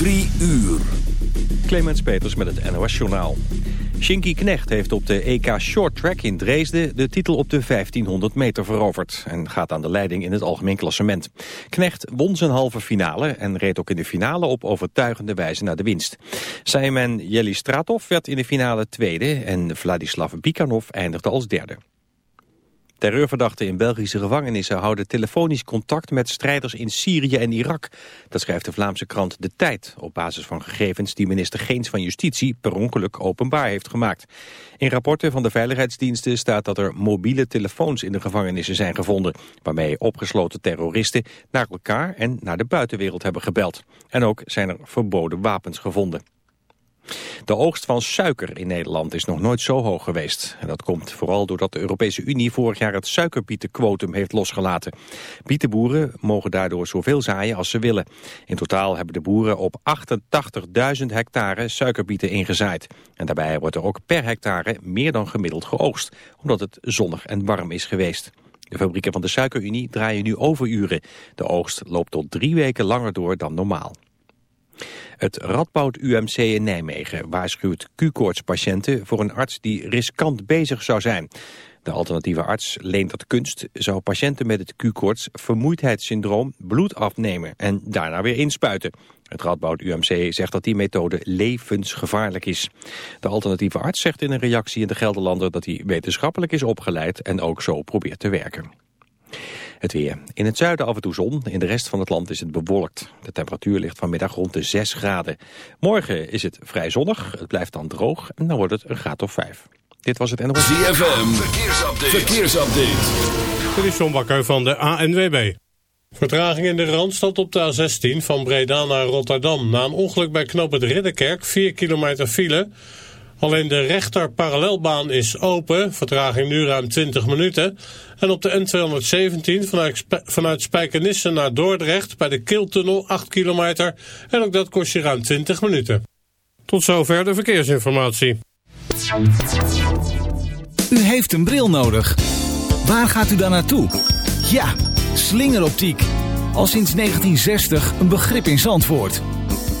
Drie uur. Clemens Peters met het NOS Journaal. Shinky Knecht heeft op de EK Short Track in Dresden de titel op de 1500 meter veroverd en gaat aan de leiding in het algemeen klassement. Knecht won zijn halve finale en reed ook in de finale op overtuigende wijze naar de winst. Simon Jelistratov werd in de finale tweede en Vladislav Bikanov eindigde als derde. Terreurverdachten in Belgische gevangenissen houden telefonisch contact met strijders in Syrië en Irak. Dat schrijft de Vlaamse krant De Tijd op basis van gegevens die minister Geens van Justitie per ongeluk openbaar heeft gemaakt. In rapporten van de veiligheidsdiensten staat dat er mobiele telefoons in de gevangenissen zijn gevonden, waarmee opgesloten terroristen naar elkaar en naar de buitenwereld hebben gebeld. En ook zijn er verboden wapens gevonden. De oogst van suiker in Nederland is nog nooit zo hoog geweest. En dat komt vooral doordat de Europese Unie vorig jaar het suikerbietenquotum heeft losgelaten. Bietenboeren mogen daardoor zoveel zaaien als ze willen. In totaal hebben de boeren op 88.000 hectare suikerbieten ingezaaid. En daarbij wordt er ook per hectare meer dan gemiddeld geoogst, omdat het zonnig en warm is geweest. De fabrieken van de Suikerunie draaien nu overuren. De oogst loopt tot drie weken langer door dan normaal. Het Radboud UMC in Nijmegen waarschuwt Q-koortspatiënten voor een arts die riskant bezig zou zijn. De alternatieve arts Leendert Kunst zou patiënten met het Q-koorts vermoeidheidssyndroom bloed afnemen en daarna weer inspuiten. Het Radboud UMC zegt dat die methode levensgevaarlijk is. De alternatieve arts zegt in een reactie in de Gelderlander dat hij wetenschappelijk is opgeleid en ook zo probeert te werken. Het weer. In het zuiden af en toe zon, in de rest van het land is het bewolkt. De temperatuur ligt vanmiddag rond de 6 graden. Morgen is het vrij zonnig, het blijft dan droog en dan wordt het een graad of 5. Dit was het NOS. ZFM, verkeersupdate. verkeersupdate. Dit is John Bakker van de ANWB. Vertraging in de Randstad op de A16 van Breda naar Rotterdam. Na een ongeluk bij knoop het Ridderkerk, 4 kilometer file... Alleen de rechter parallelbaan is open, vertraging nu ruim 20 minuten. En op de N217 vanuit, vanuit Spijkenisse naar Dordrecht bij de Kiltunnel 8 kilometer. En ook dat kost je ruim 20 minuten. Tot zover de verkeersinformatie. U heeft een bril nodig. Waar gaat u dan naartoe? Ja, slingeroptiek. Al sinds 1960 een begrip in Zandvoort.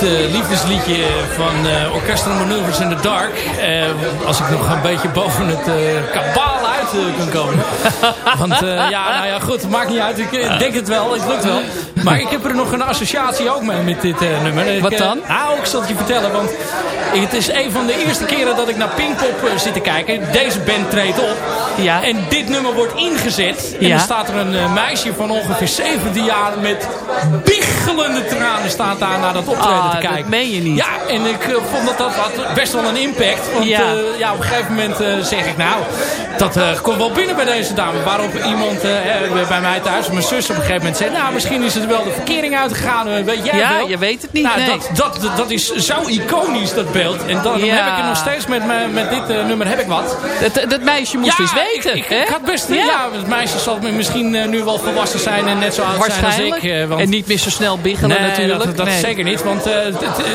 Echt eh, liefdesliedje van uh, Orchestral Maneuvers in the Dark. Uh, als ik nog een beetje boven het kabaal uit kan komen. Want ja, nou ja, goed, maakt niet uit. Ik denk het wel, het lukt wel. Maar ik heb er nog een associatie ook mee met dit nummer. Wat dan? nou, ik zal het je vertellen, want het is een van de eerste keren dat ik naar Pinkpop zit te kijken. Deze band treedt op. Ja. En dit nummer wordt ingezet. En ja. dan staat er een meisje van ongeveer 17 jaar met biggelende tranen staat daar naar dat optreden ah, te kijken. dat meen je niet. Ja, en ik uh, vond dat dat had best wel een impact. Want ja. Uh, ja op een gegeven moment uh, zeg ik, nou, dat komt wel binnen bij deze dame. Waarop iemand bij mij thuis, mijn zus op een gegeven moment zei, nou, misschien is het wel de verkering uitgegaan. weet jij ja, wel? je weet het niet, nou, nee. dat, dat, dat is zo iconisch, dat beeld. En dan, ja. heb ik er nog steeds met, met dit nummer heb ik wat. Dat, dat meisje moest ja, eens weten. Ik, ik, had best, ja. het meisje zal misschien nu wel volwassen zijn en net zo oud zijn als ik. Want, en niet meer zo snel biggelen nee, natuurlijk. Dat, dat nee. zeker niet, want uh,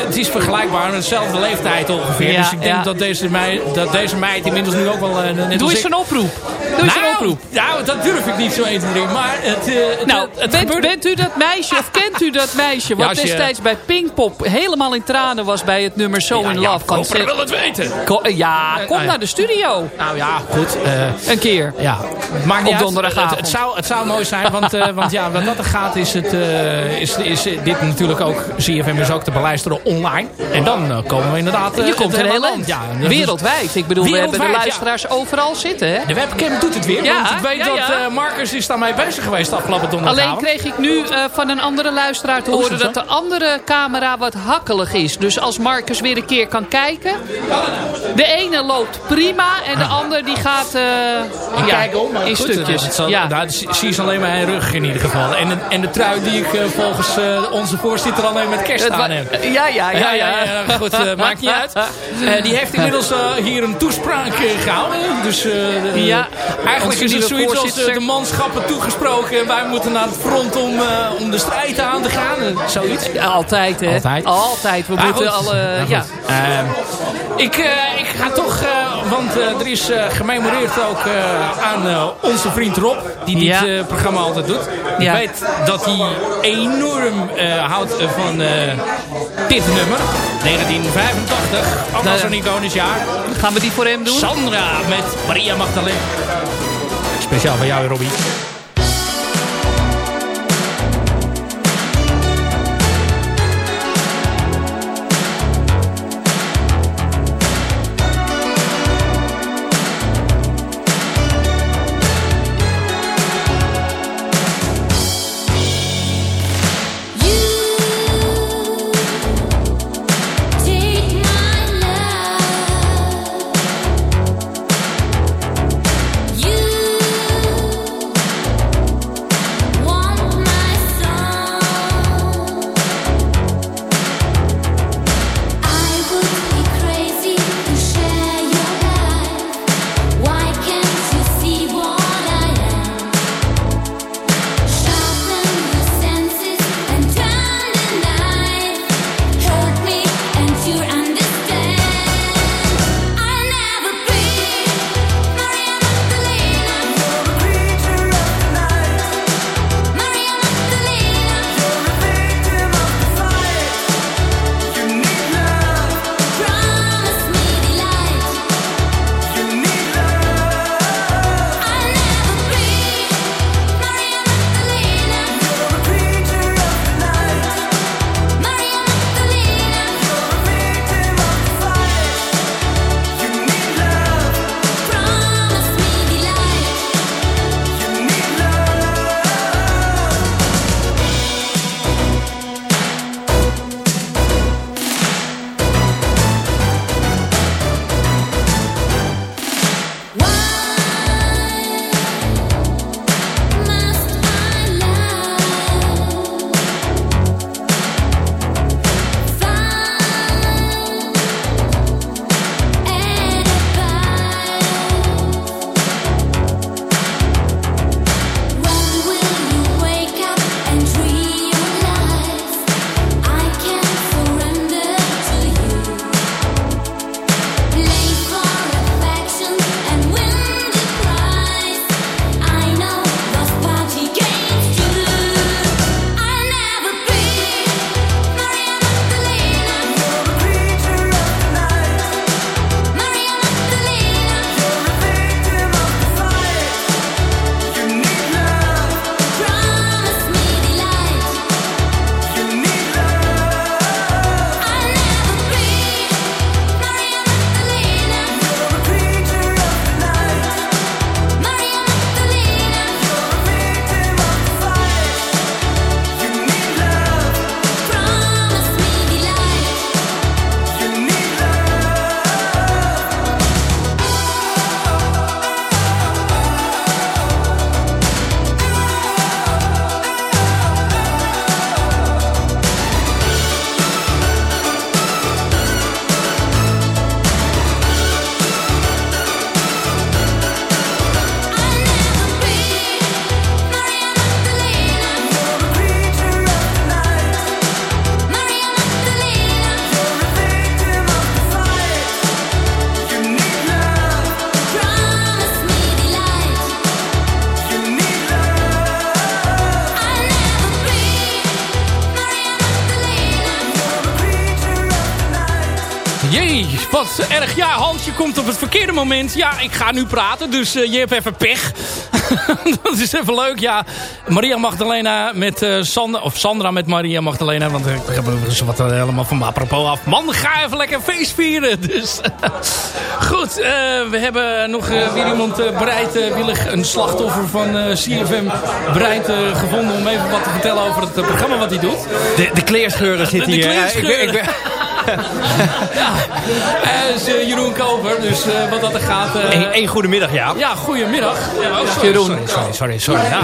het, is vergelijkbaar. Dezelfde leeftijd ongeveer. Dus ik denk dat, deze meid, dat deze meid inmiddels nu ook wel... Uh, net Doe eens ik... een oproep. Doe eens nou, een oproep. Nou, dat durf ik niet zo 1, 2, 3. Maar het, uh, nou, het, bent, gebeurde... bent u dat meisje of kent u dat meisje? Wat Ja, je- destijds bij Pinkpop helemaal in tranen was bij het nummer So in ja, Love. van Koper Seth- wil het weten. Ko- ja, kom ja. naar de studio. Nou ja, goed. eh, Een keer. Ja, het maakt niet Op donderdagavond. Het, het, zou, het zou mooi zijn, want, eh, want ja, wat dat er gaat is, het, eh, is, is dit natuurlijk ook, CFM is ook te beluisteren online. En dan eh, komen we inderdaad... eh, Je komt er heel land. Ja, Wereldwijd. Ik bedoel, we hebben de Wereldwijd, ja. luisteraars overal zitten. Hè? De webcam doet het weer, Ja, want ik weet ja, dat ja. eh, Marcus is daarmee bezig geweest afgelopen Alleen donderdagavond. kreeg ik nu eh, van een andere luisteraar te horen dat de andere camera wat hakkelig is. Dus als Marcus weer een keer kan kijken. De ene loopt prima en de ander die gaat eh, ja, kijk om, maar in goed, stukjes. zal- ja. nou, het zie is alleen mijn rug in ieder geval. En, de- en de trui die ik eh, volgens eh, onze voorzitter alleen met kerst aan heb. ja, ja, ja, ja. ja, goed, maakt niet uit. Eh, die heeft inmiddels hier een toespraak eh, gehouden. Dus eh, de- Ja, eigenlijk is het zoiets als voorzitter. de manschappen toegesproken. Wij moeten naar het front om, eh, om de strijd aan te gaan. Eh, zoiets. Altijd, hè? Altijd. Altijd. We moeten goed. alle... Ja. Ehm, ik, eh, ik ga toch, eh, want er is eh, gememoreerd ook eh, aan eh, onze vriend Rob, die dit Ja. eh, programma altijd doet. Ja. Ik weet dat hij enorm eh, houdt van eh, dit nummer. 1985, ook Nou zo'n iconisch jaar. Gaan we die voor hem doen? Sandra met Maria Magdalena. Speciaal voor jou, Robbie. Komt op het verkeerde moment. Ja, ik ga nu praten, dus eh, je hebt even pech. dat is even leuk, ja. Maria Magdalena met uh, Sandra, of Sandra met Maria Magdalena, want ik heb wat uh, helemaal van apropos af. Man, ga even lekker feest vieren. Dus goed, we hebben nog weer iemand bereidwillig, een slachtoffer van CFM, bereid gevonden om even wat te vertellen over het programma wat hij doet. De, de kleerscheuren zit hier. ik ben, ik ben... ja, is uh, Jeroen Koper. Dus uh, wat dat er gaat... Uh... Een, een goedemiddag, ja. Ja, goedemiddag. Ja, oh, sorry, Jeroen. Sorry, sorry, sorry. sorry. Ja.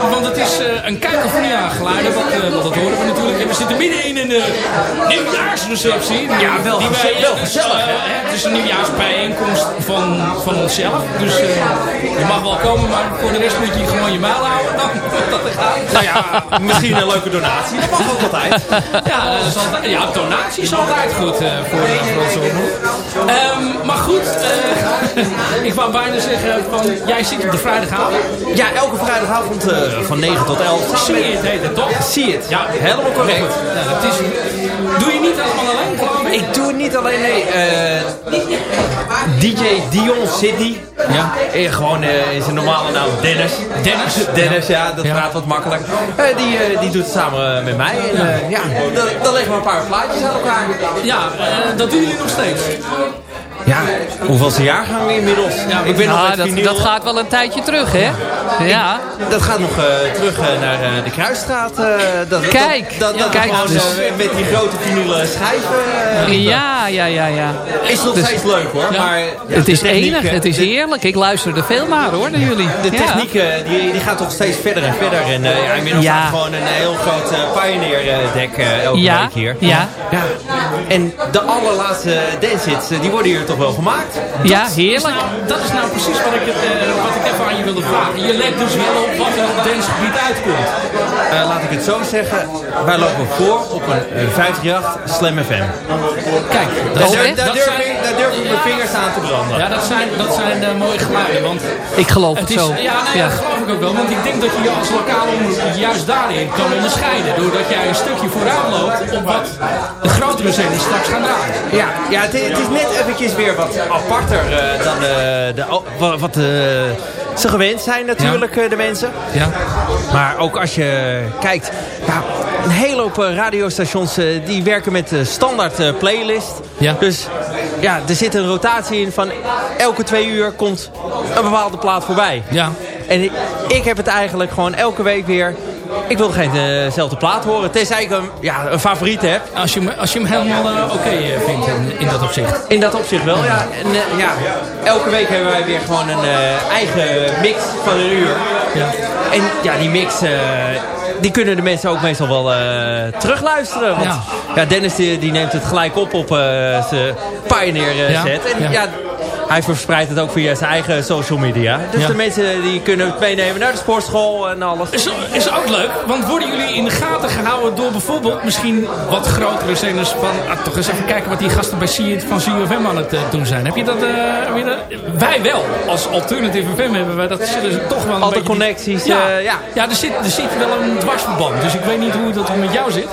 Um, want het is een kakofonie aangeluiden. Wat, wat dat horen we natuurlijk. En we zitten midden in een nieuwjaarsreceptie. Ja, wel, die wij, wel gezellig. het is een nieuwjaarsbijeenkomst van, van onszelf. Dus je mag wel komen, maar voor de rest moet je gewoon je mail houden. Dan dat er gaat. Nou ja, misschien een leuke donatie. Dat mag ook altijd. Ja, dat is altijd, ja donatie is altijd goed uh, voor, onze omroep. Um, maar goed, uh, ik wou bijna zeggen, van, jij zit op de vrijdagavond. Ja, elke vrijdagavond uh, van 9 tot 11. Zie het heet het, toch? Zie het. Ja, helemaal correct. Dat is, doe je niet allemaal alleen, ik? Doe het niet alleen, nee. DJ Dion City. Ja. Eh, gewoon uh, in zijn normale naam Dennis. Dennis? Dennis, ja, dat gaat wat makkelijk. Die, die doet het samen met mij. En, ja, dan leggen we een paar plaatjes aan elkaar. Ja, dat doen jullie nog steeds. Ja, hoeveelste jaar gaan we inmiddels? Ja, ik ben nog met dat, dat gaat wel een tijdje terug, hè? Ja. Ik, dat gaat nog uh, terug uh, naar uh, de Kruisstraat. dat, kijk, dat, dat, kijk gewoon, dus. met die grote vinylen schijven. ja, ja, ja, ja. Is nog dus, steeds leuk hoor. Ja. Maar, het is enig, het is heerlijk. Ik luisterde veel maar hoor, naar jullie. De techniek die, die gaat toch steeds verder en verder. En ja, inmiddels staat gewoon een heel groot Pioneer deck elke week hier. Ja. ja. En de allerlaatste dance hits, die worden hier toch wel gemaakt. Ja, heerlijk. Dat is nou, dat is nou precies wat ik, het, uh, wat ik even aan je wilde vragen. Je let dus wel op wat er op dancegebied uitkomt. Uh, laat ik het zo zeggen. Wij lopen voor op een uh, 538 Slam FM. Kijk, dat, daar, daar, daar, durf ik, daar durf ik mijn vingers aan te branden. Ja, dat zijn, dat zijn uh, mooie geluiden. Want ik geloof het, het is, zo. Ja, dat geloof ik ook wel. Want ik denk dat je je als lokale omroep juist daarin kan onderscheiden. Doordat jij een stukje vooruit loopt op wat de grotere zenders straks gaan draaien. Ja, ja het, het is net eventjes weer wat aparter uh, dan uh, de, wat, wat uh, ze gewend zijn natuurlijk, ja. de mensen. Ja. Maar ook als je kijkt, ja, een hele hoop radiostations die werken met de standaard playlist. Ja. Dus ja, er zit een rotatie in van elke twee uur komt een bepaalde plaat voorbij. Ja. En ik heb het eigenlijk gewoon elke week weer ik wil geen dezelfde plaat horen. Tenzij ik een, ja, een favoriet heb. Als je, als je hem helemaal uh, oké okay vindt in, in, dat opzicht. In dat opzicht wel, ja. En, ja. Elke week hebben wij weer gewoon een uh, eigen mix van een uur. Ja. En ja, die mix... die kunnen de mensen ook meestal wel terugluisteren. Want ja. ja Dennis die, die, neemt het gelijk op op zijn Pioneer set. Ja. En ja, hij verspreidt het ook via zijn eigen social media. Dus Ja. de mensen die kunnen het meenemen naar de sportschool en alles. Is, is ook leuk, want worden jullie in de gaten gehouden door bijvoorbeeld misschien wat grotere zenders van... Ah, toch eens even kijken wat die gasten bij C van CFM aan het uh, doen zijn. Heb je dat, uh, heb je dat? Wij wel. Als Alternative FM hebben wij dat zullen ze toch wel een Altijd beetje... connecties. Ja, uh, ja. ja er, zit, er zit wel een dwarsverband. Dus ik weet niet hoe dat met jou zit.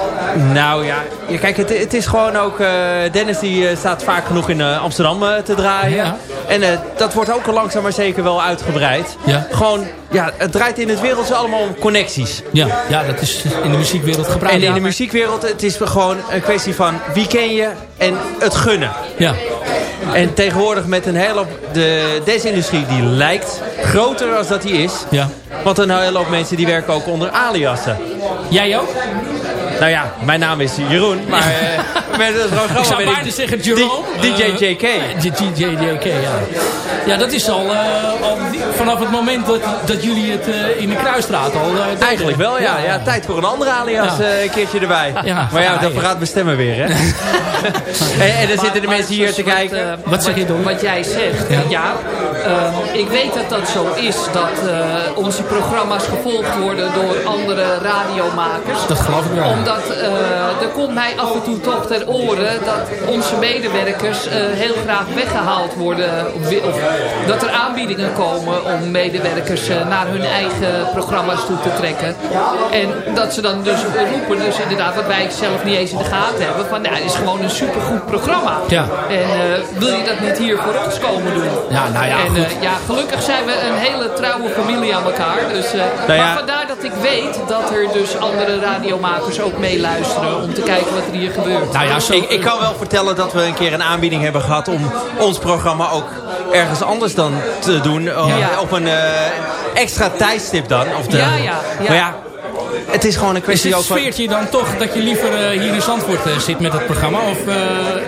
Nou ja, ja kijk, het, het is gewoon ook... Uh, Dennis die staat vaak genoeg in Amsterdam te draaien. Ja. En dat wordt ook al langzaam maar zeker wel uitgebreid. Ja. Gewoon, ja, het draait in het wereldje allemaal om connecties. Ja, ja, dat is in de muziekwereld gebruikt. En in de muziekwereld, het is gewoon een kwestie van wie ken je en het gunnen. Ja. En tegenwoordig met een hele hoop, de deze industrie die lijkt groter als dat die is. Ja. Want een hele hoop mensen die werken ook onder aliasen. Jij ook? Nou ja, mijn naam is Jeroen, maar uh, met het programma ik zou bijna zeggen Jerome. DJ JK. DJ JK, ja. Ja, dat is al, uh, al vanaf het moment dat, dat jullie het uh, in de Kruisstraat al. Eigenlijk wel, ja. ja. ja. Tijd voor een andere alias Ja. een keertje erbij. Ja, maar ja, dan ja. verraadt mijn stemmen weer, hè. en, en dan zitten de mensen hier te kijken. Wat zeg je, Don? Wat jij zegt, ja. uh, ik weet dat dat zo is, dat uh, onze programma's gevolgd worden door andere radiomakers. Dat geloof ik wel. Omdat eh, er komt mij af en toe toch ter oren dat onze medewerkers eh, heel graag weggehaald worden. Of, dat er aanbiedingen komen om medewerkers eh, naar hun eigen programma's toe te trekken. En dat ze dan dus roepen, dus inderdaad wat wij zelf niet eens in de gaten hebben, van nou, het is gewoon een supergoed programma. Ja. En wil je dat niet hier voor ons komen doen? Ja, nou ja, en ja, gelukkig zijn we een hele trouwe familie aan elkaar. Dus, Nou ja. Maar vandaar dat ik weet dat er dus andere radiomakers ook meeluisteren om te kijken wat er hier gebeurt. Nou ja, zo, Ik, ik kan wel vertellen dat we een keer een aanbieding hebben gehad om ons programma ook ergens anders dan te doen. eh, Ja. Op een eh, extra tijdstip dan. Of de, Ja, ja, ja. Maar ja, het is gewoon een kwestie ook van... sfeertje dan toch dat je liever eh, hier in Zandvoort zit met het programma? Of eh,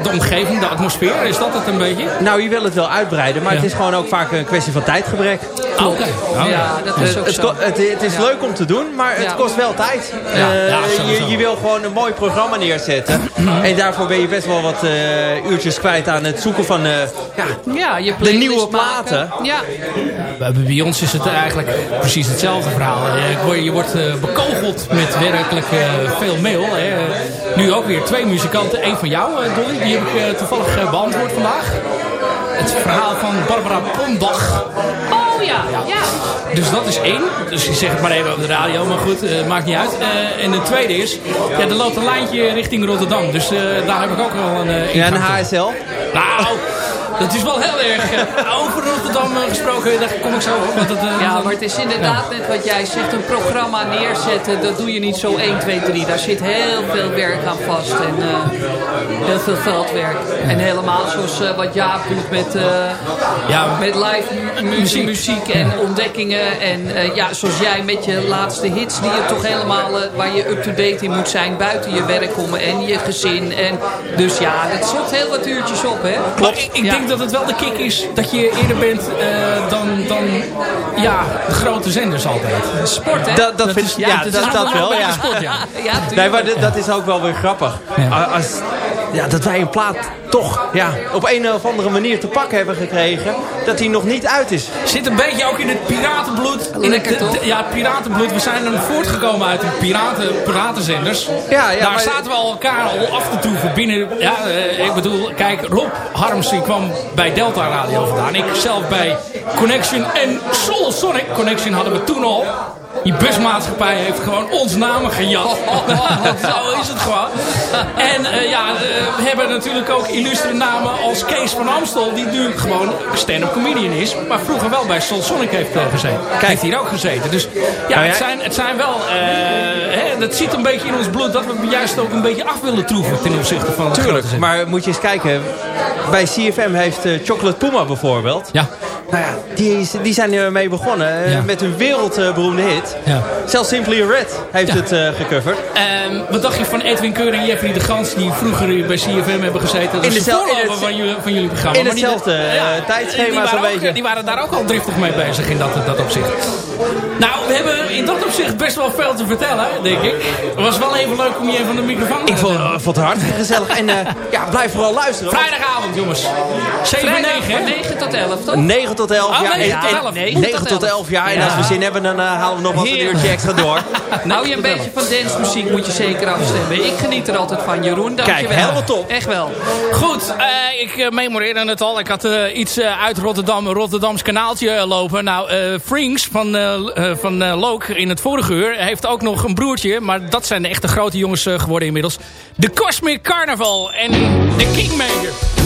de omgeving, de atmosfeer? Is dat het een beetje? Nou, je wil het wel uitbreiden, maar Ja. het is gewoon ook vaak een kwestie van tijdgebrek. Oh, ja, dat is ook Het, zo. het, het is Ja. leuk om te doen, maar het Ja. kost wel tijd. Ja, Eh, je, je wil gewoon een mooi programma neerzetten. en daarvoor ben je best wel wat eh, uurtjes kwijt aan het zoeken van eh, ja, Ja, je de nieuwe platen. Ja, Bij bij ons is het eigenlijk precies hetzelfde verhaal. Eh, Je wordt eh, bekogeld met werkelijk eh, veel mail. Hè. Nu ook weer twee muzikanten. Eén van jou, eh, Dolly. Die heb ik toevallig beantwoord vandaag. Het verhaal van Barbara Pondag. Oh ja, ja. Dus dat is één. Dus ik zeg het maar even op de radio, maar goed, eh, maakt niet uit. Eh, en de tweede is, ja, er loopt een lijntje richting Rotterdam. Dus eh, daar heb ik ook wel een eh Ja, een. HSL. Nou, dat is wel heel erg eh, over Rotterdam eh, gesproken. Daar kom ik zo op. Want het, eh, Ja, maar het is inderdaad net wat jij zegt. Een programma neerzetten, dat doe je niet zo 1, 2, 3. Daar zit heel veel werk aan vast. En eh, heel veel veldwerk. En helemaal zoals eh, wat Jaap doet met, eh, Ja. met live mu- muziek. muziek en ontdekkingen. En eh, ja, zoals jij met je laatste hits die je toch helemaal... waar je up-to-date in moet zijn. Buiten je werk om en je gezin. En, dus ja, dat zoekt heel wat uurtjes op, hè? Maar ik, ik Ja. denk dat het wel de kick is dat je eerder bent eh, dan, dan ja, de grote zenders altijd. Sport, hè? Dat, dat vind, is- ja, ja, is dat, dat wel, ja. sport, ja. Nee, maar dat is ook wel weer grappig. Ja. Als, ja, dat wij een plaat toch ja, op een of andere manier te pakken hebben gekregen. Dat die nog niet uit is. Zit een beetje ook in het piratenbloed. In het? Ja, het piratenbloed. We zijn dan voortgekomen uit de piraten, piratenzenders. Ja, ja, Daar maar- zaten we al elkaar al af te toeven binnen. Ja, eh, ik bedoel, kijk, Rob Harms die kwam bij Delta Radio vandaan. Ik zelf bij Connection en Soul Sonic Connection hadden we toen al. Die busmaatschappij heeft gewoon ons namen gejat. Zo is het gewoon. En eh, ja, eh, we hebben natuurlijk ook illustre namen als Kees van Amstel. Die nu gewoon stand-up comedian is. Maar vroeger wel bij Soul Sonic heeft gezeten. Heeft hier ook gezeten. Dus ja, Nou het, zijn, het zijn wel... eh, hè, dat zit een beetje in ons bloed. Dat we juist ook een beetje af willen troeven ten opzichte van... Tuurlijk, maar moet je eens kijken. Bij CFM heeft Chocolate Puma bijvoorbeeld. Ja. Nou ja, die, is- die zijn ermee begonnen eh, Ja. met hun wereldberoemde hit. Ja. Zelfs Simply Red heeft Ja. het eh, gecoverd. Ehm, wat dacht je van Edwin Keur en Jeffrey de Gans... die vroeger bij CFM hebben gezeten? Dat In is de dezelfde- voorloper het- van, jullie, van jullie programma. in hetzelfde, eh, tijdschema die waren zo'n beetje. Die waren daar ook al driftig mee bezig in dat, dat opzicht. Nou, we hebben in dat opzicht best wel veel te vertellen, denk ik. Het was wel even leuk om je even van de microfoon te Ik vond, vond het hartstikke gezellig. En eh, ja, blijf vooral luisteren. Vrijdagavond, jongens. 7 Vrijdag 9, van hè? 9 tot 11, toch? 9 tot 11 Oh, jaar. nee, En- tot en- 11. 9 9 tot 11 jaar. En als we zin hebben, dan eh, halen we nog wat een uurtje extra door. Hou je een beetje van dancemuziek moet je zeker afstemmen. Ik geniet er altijd van, Jeroen. Dankjewel. Kijk, helemaal top. Echt wel. Goed, eh, ik eh, memoreerde het al. Ik had eh, iets uit Rotterdam, een Rotterdams kanaaltje eh, lopen. Nou, eh Frings van, van eh, Look in het vorige uur heeft ook nog een broertje. Maar dat zijn de echte grote jongens geworden inmiddels. De Cosmic Carnival en de Kingmaker.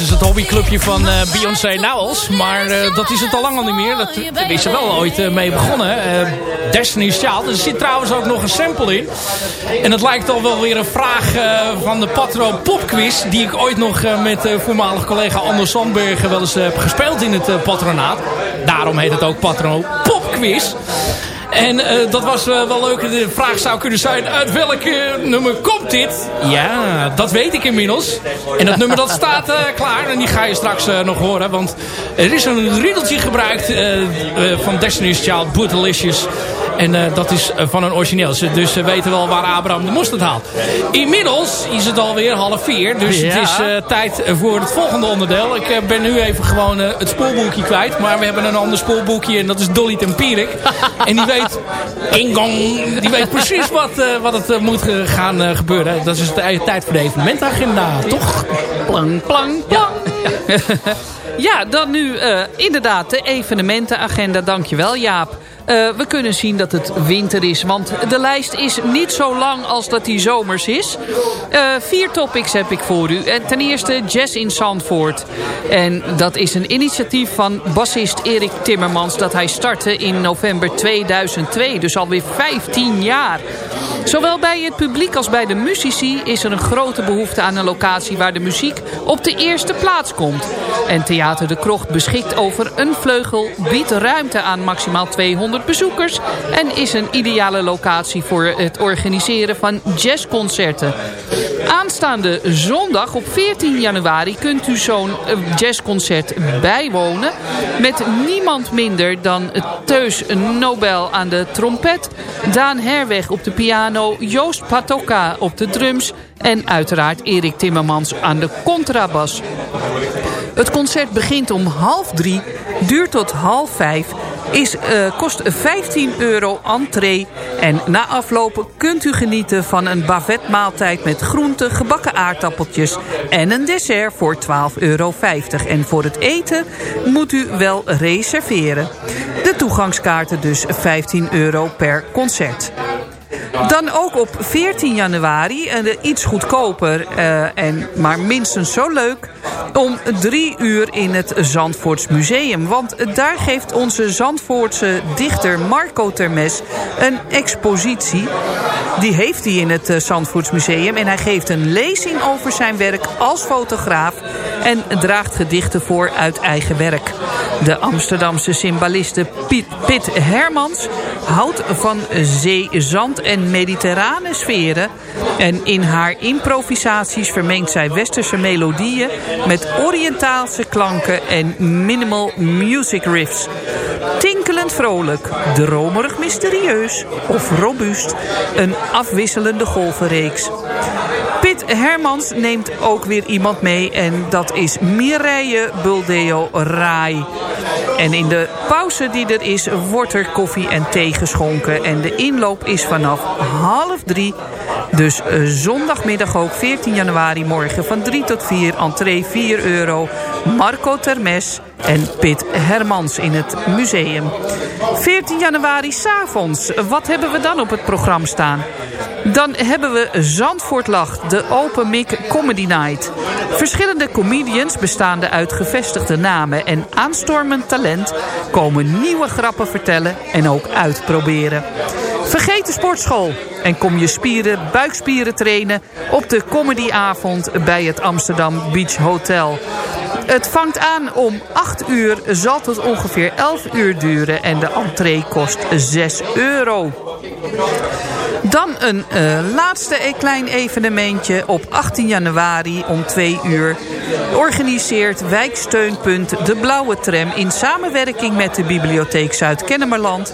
Is het hobbyclubje van eh, Beyoncé Knowles. Maar eh, dat is het al lang al niet meer. Dat, is er wel ooit eh, mee begonnen. Destiny's Child. Er zit trouwens ook nog een sample in. En het lijkt al wel weer een vraag van de Patro Popquiz. Die ik ooit nog met voormalig collega Anders Sandberg wel eens heb gespeeld in het patronaat. Daarom heet het ook Patro Popquiz. En eh, dat was eh, wel leuk. De vraag zou kunnen zijn, uit welk nummer komt dit? Ja, dat weet ik inmiddels. En dat nummer dat staat eh, klaar. En die ga je straks nog horen. Want er is een riedeltje gebruikt van Destiny's Child, Bootylicious. En eh, dat is eh, van een origineel. Dus ze weten wel waar Abraham de mosterd haalt. Inmiddels is het alweer half vier. Dus Ja. het is eh, tijd voor het volgende onderdeel. Ik ben nu even gewoon het spoorboekje kwijt. Maar we hebben een ander spoorboekje. En dat is Dolly Tempierik. en die weet... Ingong, die weet precies wat, wat het moet gaan gebeuren. Dat is de tijd voor de evenementagenda, toch? Plang, plang, plang. Ja, dan nu inderdaad de evenementenagenda. Dankjewel Jaap. Eh, we kunnen zien dat het winter is, want de lijst is niet zo lang als dat die zomers is. Eh, vier topics heb ik voor u. En ten eerste Jazz in Zandvoort. En dat is een initiatief van bassist Erik Timmermans... dat hij startte in november 2002, dus alweer 15 jaar. Zowel bij het publiek als bij de muzici is er een grote behoefte aan een locatie waar de muziek op de eerste plaats komt. En Theater de Krocht beschikt over een vleugel, biedt ruimte aan maximaal 200 bezoekers en is een ideale locatie voor het organiseren van jazzconcerten. Aanstaande zondag op 14 januari kunt u zo'n eh, jazzconcert bijwonen met niemand minder dan Teus Nobel aan de trompet, Daan Herweg op de piano, Joost Patoka op de drums en uiteraard Erik Timmermans aan de contrabas. Het concert begint om half drie, duurt tot half vijf, is, eh, kost 15 euro entree. En na aflopen kunt u genieten van een bavetmaaltijd met groenten, gebakken aardappeltjes en een dessert voor 12,50 euro. En voor het eten moet u wel reserveren. De toegangskaarten dus 15 euro per concert. Dan ook op 14 januari, en de iets goedkoper, eh, en, maar minstens zo leuk... om drie uur in het Zandvoorts Museum. Want daar geeft onze Zandvoortse dichter Marco Termes een expositie. Die heeft hij in het eh, Zandvoorts Museum. En hij geeft een lezing over zijn werk als fotograaf... en draagt gedichten voor uit eigen werk. De Amsterdamse symboliste Piet, Pit Hermans houdt van zee, zand en mediterrane sferen. En in haar improvisaties vermengt zij westerse melodieën met Oriëntaalse klanken en minimal music riffs. Tinkelend vrolijk, dromerig mysterieus of robuust. Een afwisselende golvenreeks. Pit Hermans neemt ook weer iemand mee en dat is Mireille Buldeo Rai. En in de pauze die er is, wordt er koffie en thee geschonken. En de inloop is vanaf half drie. Dus eh, zondagmiddag ook 14 januari morgen van 3 tot 4. Entree 4 euro. Marco Termes en Pit Hermans in het museum. 14 januari s'avonds. Wat hebben we dan op het programma staan? Dan hebben we Zandvoort Lacht, de Open Mic Comedy Night. Verschillende comedians bestaande uit gevestigde namen en aanstormend talent... komen nieuwe grappen vertellen en ook uitproberen. Vergeet de sportschool en kom je spieren, buikspieren trainen... op de comedyavond bij het Amsterdam Beach Hotel. Het vangt aan om 8 uur, zal tot ongeveer 11 uur duren... en de entree kost 6 euro. Dan een eh, laatste e- klein evenementje op 18 januari om 2 uur. Organiseert wijksteunpunt De Blauwe Tram in samenwerking met de Bibliotheek Zuid-Kennemerland.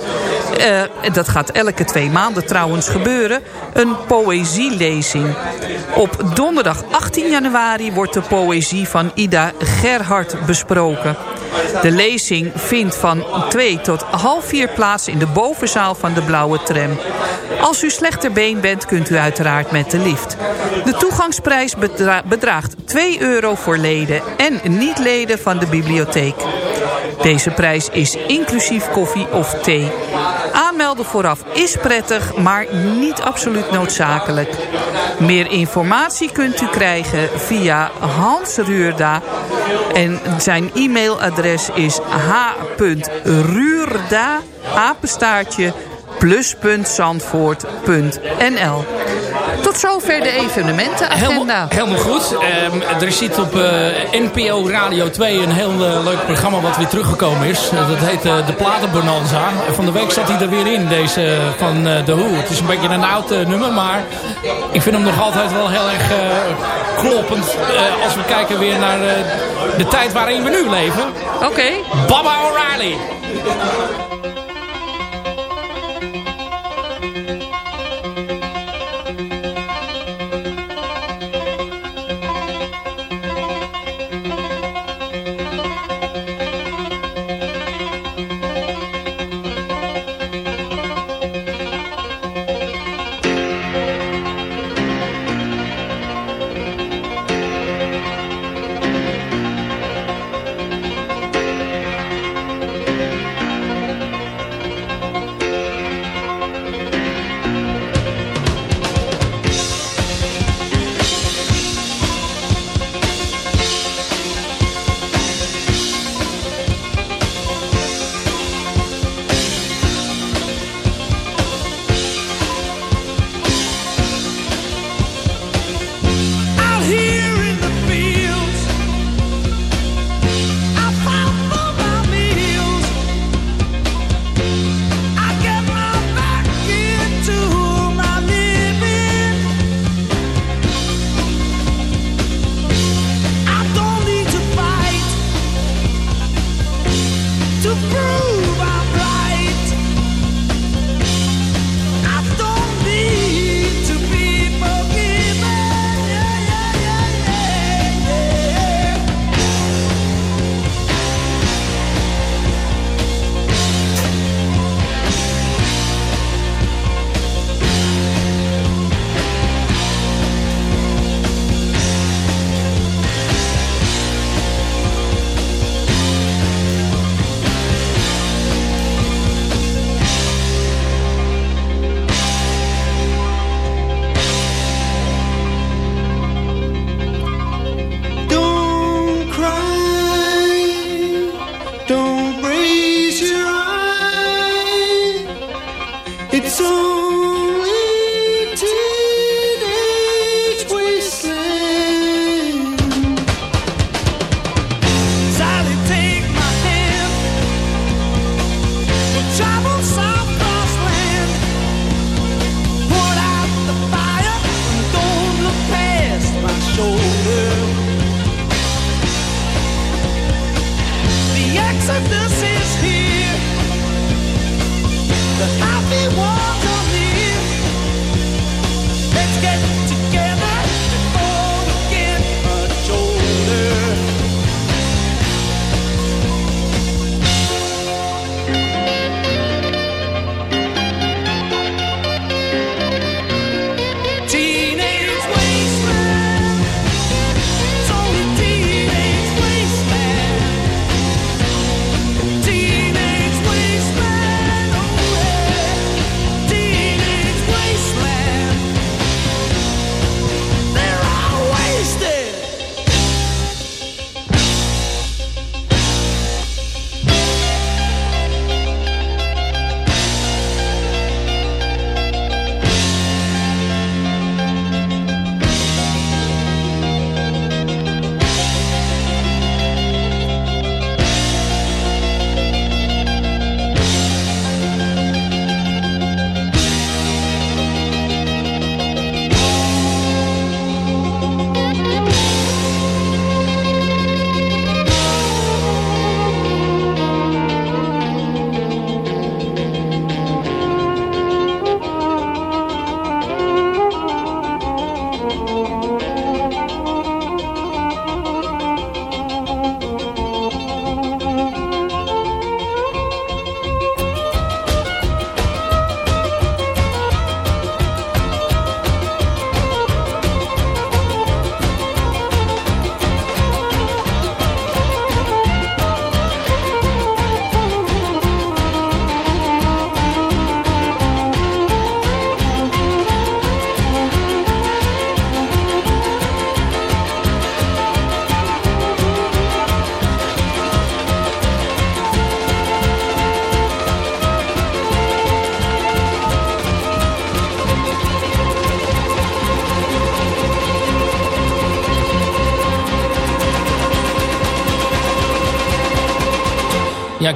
Eh, dat gaat elke twee maanden trouwens gebeuren. Een poëzielezing. Op donderdag 18 januari wordt de poëzie van Ida Gerhard besproken. De lezing vindt van 2 tot half 4 plaats in de bovenzaal van de Blauwe Tram. Als u slechterbeen bent, kunt u uiteraard met de lift. De toegangsprijs bedra- bedraagt 2 euro voor leden en niet-leden van de bibliotheek. Deze prijs is inclusief koffie of thee. Aanmelden vooraf is prettig, maar niet absoluut noodzakelijk. Meer informatie kunt u krijgen via Hans Ruurda. En zijn e-mailadres is h.ruurda, apenstaartje, plus.zandvoort.nl. Tot zover de evenementenagenda. Helemaal, helemaal goed. Ehm, er zit op eh, NPO Radio 2 een heel eh, leuk programma wat weer teruggekomen is. Eh, dat heet De Platenbonanza. En van de week zat hij er weer in, deze van The Who. Het is een beetje een oud nummer, maar ik vind hem nog altijd wel heel erg kloppend. als we kijken weer naar de tijd waarin we nu leven. Oké. Baba O'Reilly.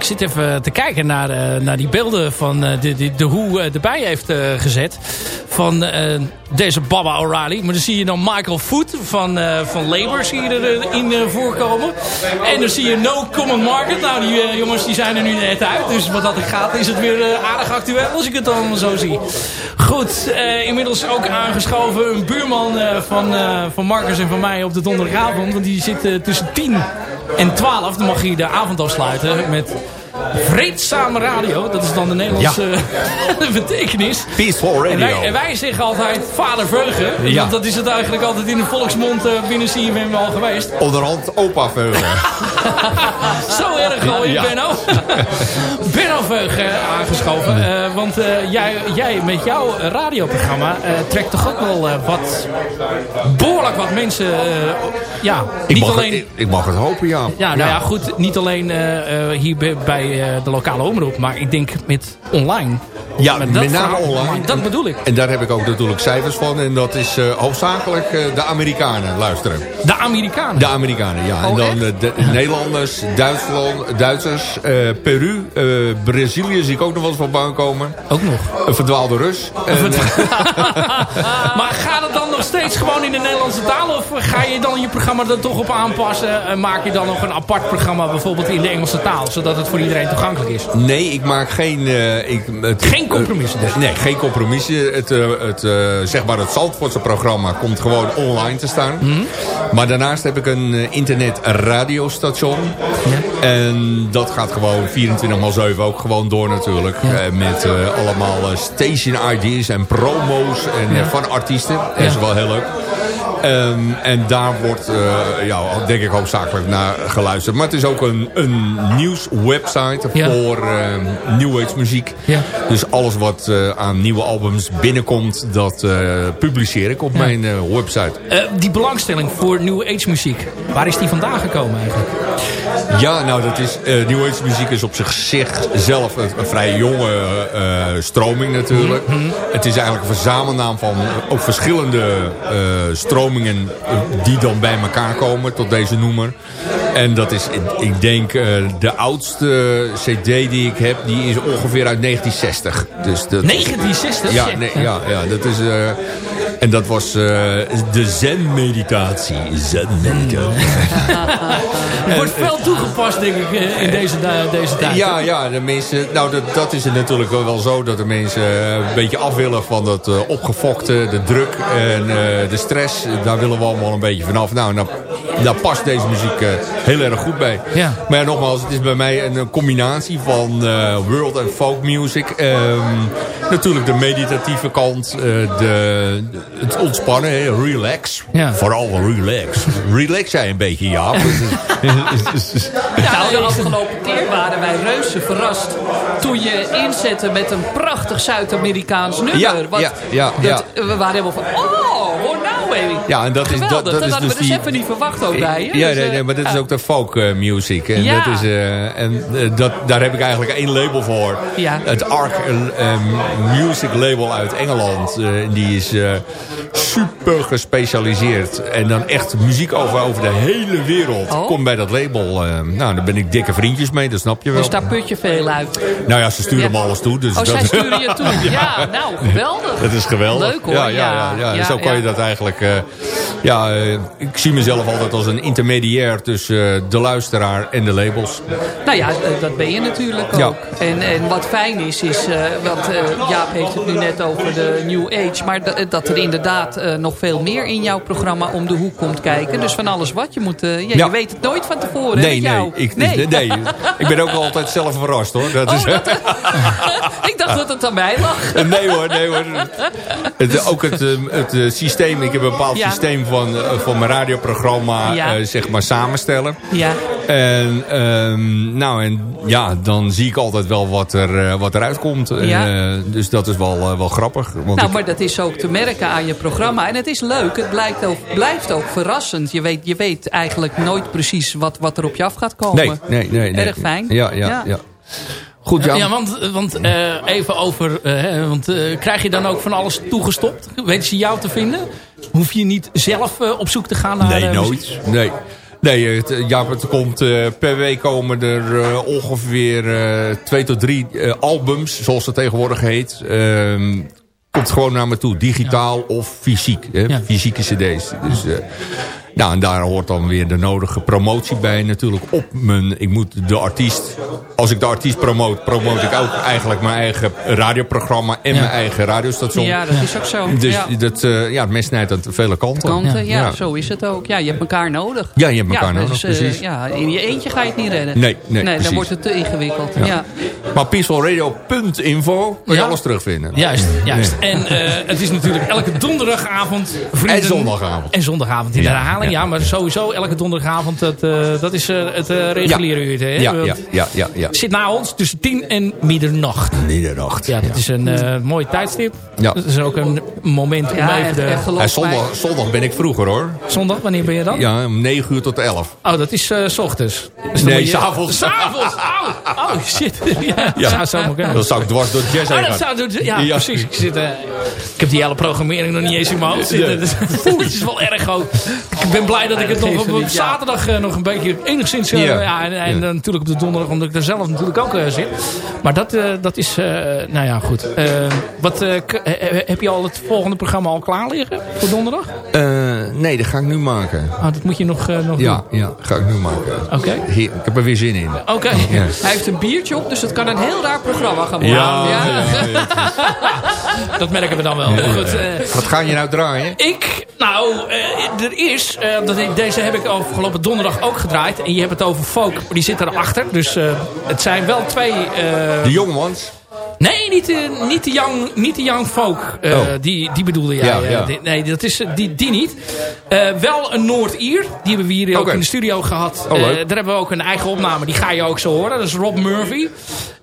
Ik zit even te kijken naar, eh, naar die beelden van eh, de, de, de hoe erbij heeft eh, gezet. Van deze Baba O'Reilly. Maar dan zie je dan Michael Foot van, van Labour zie je erin voorkomen. En dan zie je No Common Market. Nou, die jongens die zijn er nu net uit. Dus wat dat gaat is het weer aardig actueel als ik het dan zo zie. Goed, inmiddels ook aangeschoven een buurman van, van Marcus en van mij op de donderdagavond. Want die zit tussen 10 en 12. Dan mag je de avond afsluiten met vreedzame radio. Dat is dan de Nederlandse betekenis. Peaceful En radio. wij, en wij zeggen altijd vader Veugen. Ja. Want dat is het eigenlijk altijd in de volksmond uh, binnen CFM wel geweest. Onderhand opa Veugen. Zo erg al in Ja. Benno. Benno Veugen aangeschoven. Eh, want eh, jij, jij met jouw radioprogramma eh, trekt toch ook wel wat... behoorlijk wat mensen... ja, Ik niet mag, alleen... het, ik, ik mag het hopen, ja. Ja, nou ja, goed. Niet alleen hier bij, bij de lokale omroep. Maar ik denk met online. Ja, Met name online. Dat bedoel ik. En daar heb ik ook natuurlijk cijfers van. En dat is eh, hoofdzakelijk eh, de Amerikanen luisteren. De Amerikanen? De Amerikanen, ja. Oh, en dan echt? eh, de Nederlanders, Duitsland, Duitsers, Peru, Brazilië zie ik ook nog wel eens van baan komen. Ook nog? Een verdwaalde Rus. En, maar gaat het dan nog steeds gewoon in de Nederlandse taal? Of ga je dan je programma er toch op aanpassen? En maak je dan nog een apart programma bijvoorbeeld in de Engelse taal? Zodat het voor iedereen toegankelijk is? Nee, ik maak geen... ik, het, Geen compromissen dus? eh, nee, geen compromissen. Het, eh, het, eh, zeg maar het Zandvoortse programma komt gewoon online te staan. Mhm. Maar daarnaast heb ik een internet radiostation. En dat gaat gewoon 24x7 ook gewoon door natuurlijk. Met allemaal station ID's en promo's en, van artiesten. Dat is wel heel leuk. Ehm, en daar wordt, eh, ja, denk ik hoofdzakelijk naar geluisterd. Maar het is ook een, een nieuwswebsite Ja. voor uh, New Age muziek. Ja. Dus alles wat eh, aan nieuwe albums binnenkomt, dat eh, publiceer ik op Ja. mijn website. Die belangstelling voor New Age muziek. Waar is die vandaan gekomen eigenlijk? Ja, nou, dat is, New Age muziek is op zich- zichzelf een, een vrij jonge stroming natuurlijk. Het is eigenlijk een verzamelnaam van ook verschillende eh, stromingen eh, die dan bij elkaar komen tot deze noemer. En dat is, ik- denk, eh, de oudste cd die ik heb, die is ongeveer uit 1960. Dus dat, 1960? Ja, nee, ja, ja, dat is... en dat was eh, de zen-meditatie. Zen-meditatie. Het wordt veel toegepast denk ik eh, in deze, deze tijd. Ja, ja, de mensen, nou dat, dat is het natuurlijk wel zo dat de mensen eh, een beetje af willen van dat opgefokte, de druk en de stress. Daar willen we allemaal een beetje vanaf. Nou, nou, daar past deze muziek heel erg goed bij. Ja. Maar ja, nogmaals, het is bij mij een, een combinatie van world en folk music. Ehm, natuurlijk de meditatieve kant, de, het ontspannen, hè, relax. Ja. Vooral relax. Relax jij een beetje, ja. Nou, de afgelopen keer waren wij reuze verrast toen je inzette met een prachtig Zuid-Amerikaans nummer. Ja, ja, ja, dat, We waren helemaal van, oh, baby. Ja, en dat is, Geweldig, dat, dat is hadden dus we dus die... even niet verwacht ook bij je. Ja, Dus, nee, eh, nee, maar dit is ook de folk eh, music. En, Ja. dat is, eh, en eh, dat, daar heb ik eigenlijk één label voor. Ja. Het Arc eh, Music Label uit Engeland. Eh, die is eh, super gespecialiseerd. En dan echt muziek over, over de hele wereld. Oh. Komt bij dat label. eh, nou, daar ben ik dikke vriendjes mee, dat snap je wel. Dus daar put je veel uit. Nou ja, ze sturen Ja. me alles toe. Dus Oh, dat, zij sturen je toe. Ja, nou, geweldig. Dat is geweldig. Leuk, hoor. Ja, ja, ja, Zo kan je dat eigenlijk... eh, ja, eh, ik zie mezelf altijd als een intermediair tussen eh, de luisteraar en de labels. Nou ja, dat ben je natuurlijk ook. Ja. En, en wat fijn is, is want Jaap heeft het nu net over de New Age... maar dat er inderdaad nog veel meer in jouw programma om de hoek komt kijken. Dus van alles wat je moet... Ja, Ja. Je weet het nooit van tevoren Nee, met nee, jou. ik, nee. nee. Ik ben ook altijd zelf verrast hoor. Dat is, Oh, dat, ik dacht dat het aan mij lag. nee hoor, nee hoor. Het, ook het, het systeem, ik heb bepaald Ja. systeem van, eh, van mijn radioprogramma Ja. eh, zeg maar samenstellen. Ja. En, ehm, nou, en ja, dan zie ik altijd wel wat, er, eh, wat eruit komt. Ja. Dus dat is wel, wel grappig. Want Nou, ik- maar dat is ook te merken aan je programma. En het is leuk. Het blijkt ook, blijft ook verrassend. Je weet, je weet eigenlijk nooit precies wat, wat er op je af gaat komen. nee, nee, nee, nee. Erg fijn. Ja, ja, ja. Goed, Jan. Ja, want, want eh, even over... eh, want eh, krijg je dan ook van alles toegestopt? Weten ze jou te vinden? Hoef je niet zelf op zoek te gaan naar... Nee, nooit. Nee. Nee, het, ja, het komt, per week komen er ongeveer twee tot drie albums, zoals het tegenwoordig heet. Ehm, komt gewoon naar me toe, digitaal of fysiek. Hè, Fysieke cd's. Dus, nou, en daar hoort dan weer de nodige promotie bij natuurlijk op mijn... Ik moet de artiest... Als ik de artiest promoot, promoot ik ook eigenlijk mijn eigen radioprogramma... en mijn eigen radiostation. Ja, dat is ook zo. Dus ja. dat, eh, ja, het mes snijdt aan vele kanten. Kanten, ja, zo is het ook. Ja, je hebt elkaar nodig. Ja, je hebt elkaar nodig, dus, eh, precies. ja, in je eentje ga je het niet redden. Nee, nee, dan precies. wordt het te ingewikkeld. Ja. Ja. Maar peacefulradio.info kun je Ja. alles terugvinden. Juist, juist. En eh, het is natuurlijk elke donderdagavond... Vrienden, En zondagavond. En zondagavond in de herhaling, ja. Maar sowieso elke donderdagavond, dat, eh, dat is eh, het eh, reguliere uur. Hè? Ja, ja, ja, ja, ja. Zit na ons tussen 10 en middernacht. Middernacht. Ja, dat is een mooi tijdstip. Ja. Dat is ook een moment om Ja, even de... zondag, zondag ben ik vroeger hoor. Zondag, wanneer ben je dan? Ja, om 9 uur tot 11. Oh, dat is eh, s ochtends. Dus Nee, s'avonds. S'avonds! Oh, oh, shit. ja, Ja. zou. Dan zou ik dwars door jazz heen Oh, dat gaan. doen- ja, Ja. precies. Ik, zit, ik heb die hele programmering nog niet eens in mijn hoofd zitten. Dus, dat is wel erg groot. Ik ben blij dat ik het nog op, er zaterdag eh, nog een beetje enigszins... eh, Ja. ja. en en eh, natuurlijk op de donderdag, omdat ik er zelf natuurlijk ook zit. Maar dat, dat is... nou ja, goed. Wat, heb je al het volgende programma al klaar liggen voor donderdag? Nee, dat ga ik nu maken. Ah, dat moet je nog, eh, nog Ja, ja, ga ik nu maken. Oké. Ik heb er weer zin in. doen. Oké. Ja. Hij heeft een biertje op, dus het kan een heel raar programma gaan worden. Ja, Dat merken we dan wel. Goed, eh, Wat ga je nou draaien? Ik, nou, eh, er is, eh, dat, deze heb ik afgelopen donderdag ook gedraaid. En je hebt het over folk, die zit erachter. Dus eh, het zijn wel twee... eh, De jongemans? Nee, niet, de- niet, de young, niet de young folk. eh, Oh. die, die bedoelde jij. Ja, eh, nee, dat is, eh, die, die niet. Eh, wel een Noord-Ier. Die hebben we hier ook in de studio gehad. Oh, Eh, daar hebben we ook een eigen opname. Die ga je ook zo horen. Dat is Rob Murphy.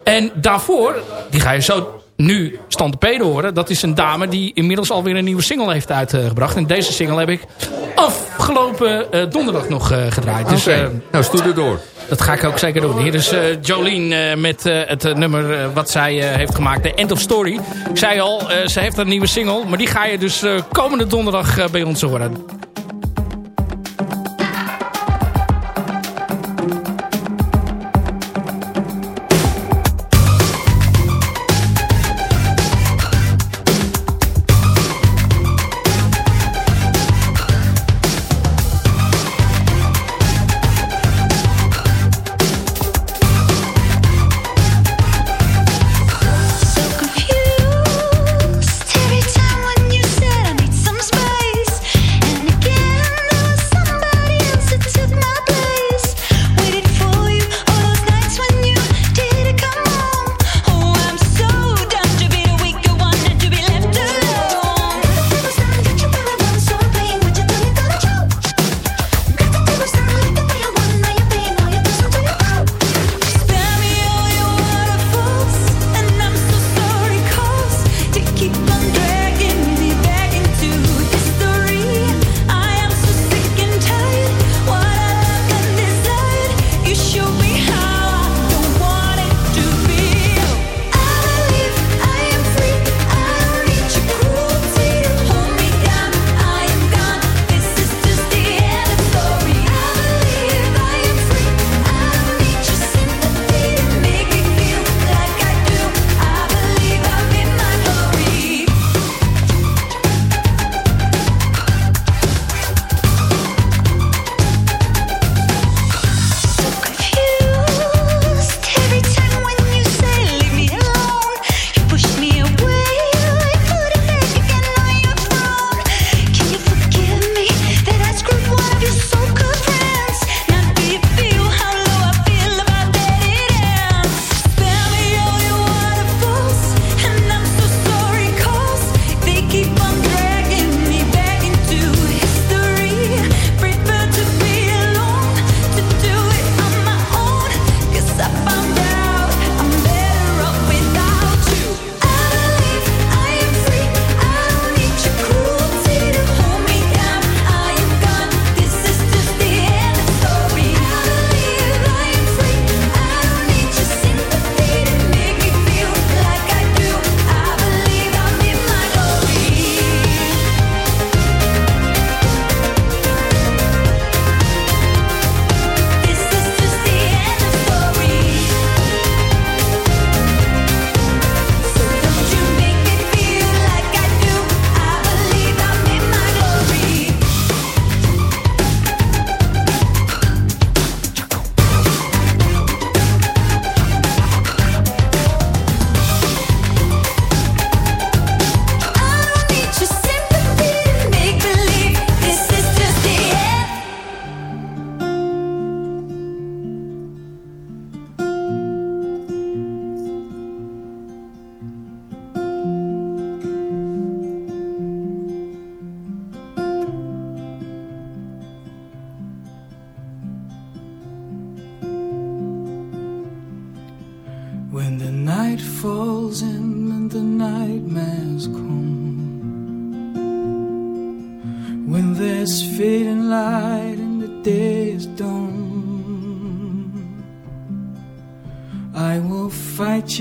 En daarvoor, die ga je zo nu Stand de Pede horen. Dat is een dame die inmiddels alweer een nieuwe single heeft uitgebracht. En deze single heb ik afgelopen eh, donderdag nog eh, gedraaid. Dus eh, nou, stoer er door. dat ga ik ook zeker doen. Hier is Jolien eh, met het nummer wat zij heeft gemaakt. De End of Story. Ik zei al, ze heeft een nieuwe single. Maar die ga je dus komende donderdag bij ons horen.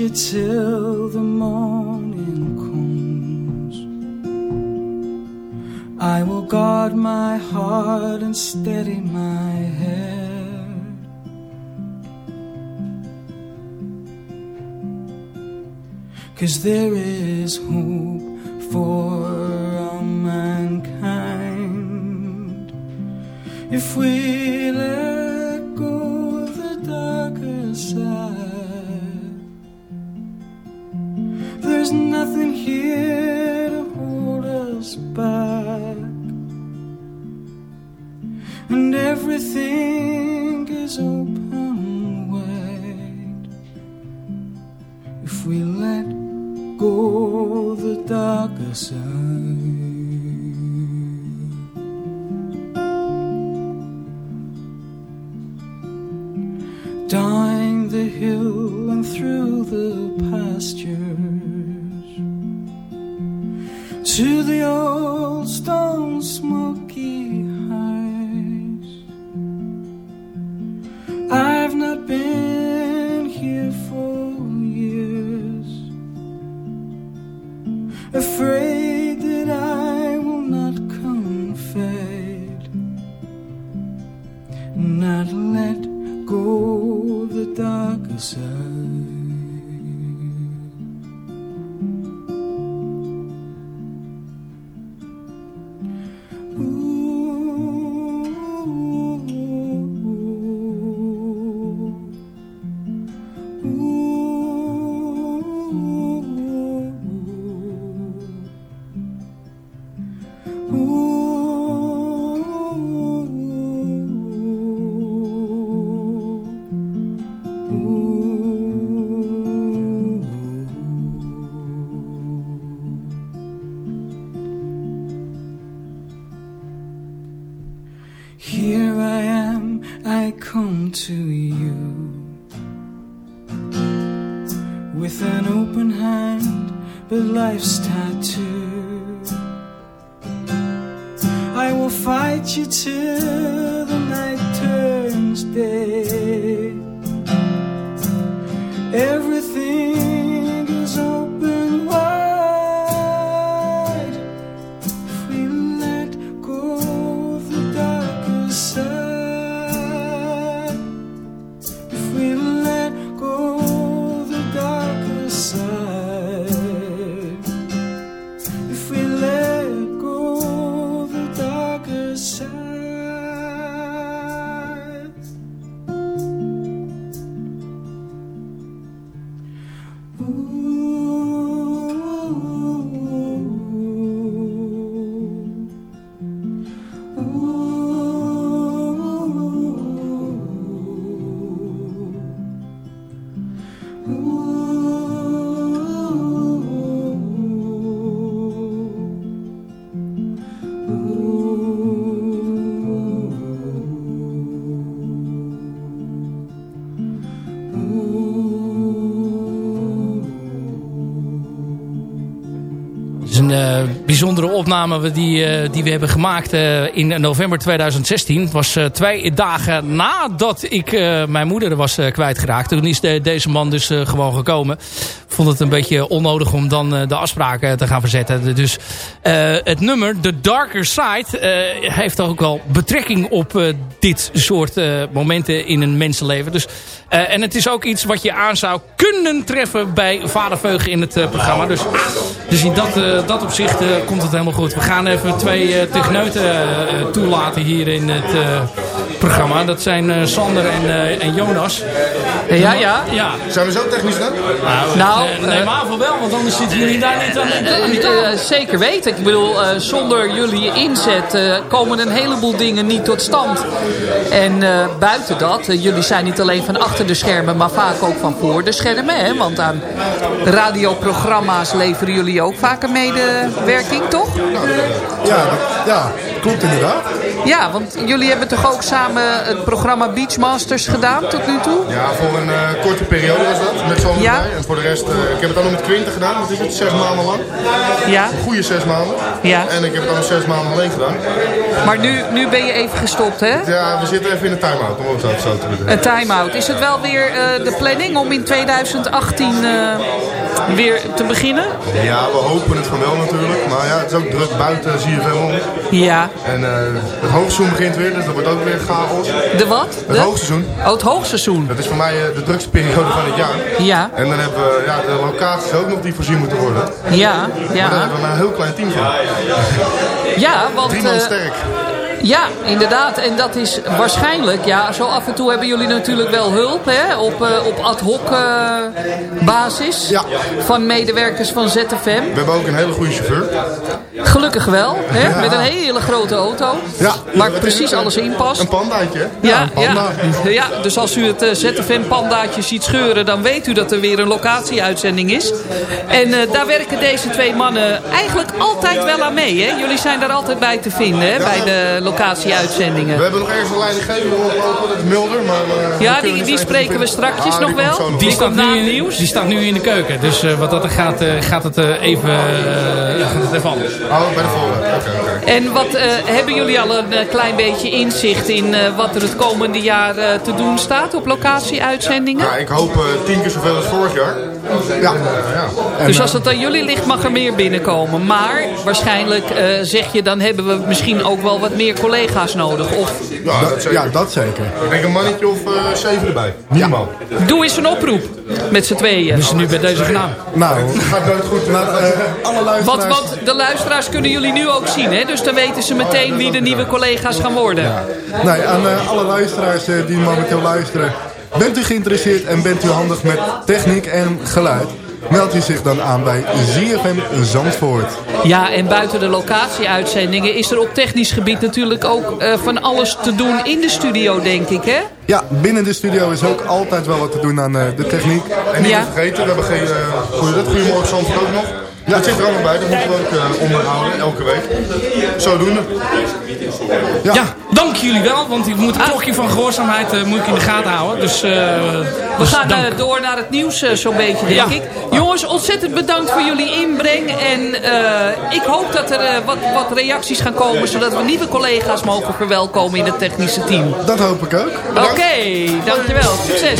You till the morning comes. I will guard my heart and steady my head. Cause there is hope for all mankind if we let go of the bijzondere opname die, eh, die we hebben gemaakt eh, in november 2016. Het was eh, twee dagen nadat ik mijn moeder was kwijtgeraakt. Toen is de- deze man dus gewoon gekomen. Vond het een beetje onnodig om dan de afspraken te gaan verzetten. Dus het nummer, The Darker Side, heeft ook wel betrekking op dit soort eh, momenten in een mensenleven. Dus, eh, en het is ook iets wat je aan zou kunnen treffen bij Vader Veugen in het eh, programma. Dus, dus in dat, dat opzicht komt het helemaal goed. We gaan even twee techneuten toelaten hier in het programma. Dat zijn eh, Sander en, eh, en Jonas. Ja, ja. ja. Zijn we zo technisch dan? Nou, Nou, eh, neem aan van wel, want anders zitten jullie daar niet aan, aan die Eh, tafel. eh, zeker weten. Ik bedoel, eh, zonder jullie inzet eh, komen een heleboel dingen niet tot stand. En eh, buiten dat, eh, jullie zijn niet alleen van achter de schermen, maar vaak ook van voor de schermen. Hè? Want aan radioprogramma's leveren jullie ook vaak een medewerking, toch? Ja, dat- ja klopt inderdaad. Ja, want jullie hebben toch ook samen het programma Beachmasters gedaan tot nu toe? Ja, voor een eh, korte periode was dat, met zo'n Ja. En voor de rest, eh, ik heb het allemaal met Quinten gedaan, dat is het, zes maanden lang. Ja. Een goede zes maanden. Ja. En ik heb het allemaal zes maanden alleen gedaan. Maar nu, nu ben je even gestopt, hè? Ja, we zitten even in een time-out, om het zo, te doen. Een time-out. Is het wel weer eh, de planning om in 2018 eh, weer te beginnen? Ja, we hopen het van wel natuurlijk. Maar ja, het is ook druk buiten, zie je veel om. Ja. En eh, het hoogseizoen begint weer, dus dat wordt ook weer chaos. De wat? Het De? hoogseizoen. Oh, het hoogseizoen. Dat is voor mij eh, de drukste periode van het jaar. Ja. En dan hebben we ja, de locaties ook nog die voorzien moeten worden. Ja, Maar daar ja. hebben we maar een heel klein team van. Ja, want... Drie man eh, sterk. Ja, inderdaad. En dat is waarschijnlijk, ja, zo af en toe hebben jullie natuurlijk wel hulp, hè, op, eh, op ad hoc eh, basis van medewerkers van ZFM. We hebben ook een hele goede chauffeur. Gelukkig wel, hè, Ja. met een hele grote auto, Ja, waar precies een- alles in past. Een pandaatje? Ja, een panda. ja, ja, dus als u het eh, ZFM-pandaatje ziet scheuren... dan weet u dat er weer een locatieuitzending is. En daar werken deze twee mannen eigenlijk altijd wel aan mee. Hè? Jullie zijn daar altijd bij te vinden, hè, bij de locatieuitzendingen. We hebben nog ergens een leidinggever rondlopen, dat is Milder. Maar, eh, Ja, die, die spreken we strakjes Ah, nog die wel. Die wel. staat, komt na nu nieuws. die staat nu in de keuken. Dus eh, wat dat er gaat, eh, gaat het eh, even, eh, ja, gaat het even anders. Oh, bij de volgende. Oké, oké. En wat eh, hebben jullie al een eh, klein beetje inzicht in eh, wat er het komende jaar eh, te doen staat op locatieuitzendingen? Ja, ik hoop eh, tien keer zoveel als vorig jaar. Ja. ja. Dus als het aan jullie ligt mag er meer binnenkomen. Maar waarschijnlijk eh, zeg je dan hebben we misschien ook wel wat meer collega's nodig. Of Ja, dat zeker. Ja, dat zeker. Ik denk een mannetje of eh, zeven erbij. Minimaal. doe eens een oproep met z'n tweeën. Dus nu bij deze gedaan. Nou, Gaat nooit goed. maar, eh, alle Want, luisteraars... want de luisteraars kunnen jullie nu ook zien. Hè? Dus dan weten ze meteen wie de nieuwe collega's gaan worden. Nee, aan eh, alle luisteraars die momenteel luisteren. Bent u geïnteresseerd en bent u handig met techniek en geluid? Meld u zich dan aan bij ZFM Zandvoort. Ja, en buiten de locatieuitzendingen is er op technisch gebied natuurlijk ook eh, van alles te doen in de studio, denk ik, hè? Ja, binnen de studio is ook altijd wel wat te doen aan eh, de techniek. En niet Ja. te vergeten, we hebben geen... Uh, goeie, dat Goedemorgen Zandvoort ook nog. Dat zit er allemaal bij, dat moeten we ook uh, onderhouden, elke week. Zodoende. Ja. dank jullie wel. Want ik moet het klokje van gehoorzaamheid eh, moet ik in de gaten houden. Dus, eh, We dus gaan eh, door naar het nieuws eh, zo'n beetje, denk Ja. ik. Jongens, ontzettend bedankt voor jullie inbreng. En eh, ik hoop dat er eh, wat, wat reacties gaan komen... zodat we nieuwe collega's mogen verwelkomen in het technische team. Dat hoop ik ook. Oké, dankjewel. Succes.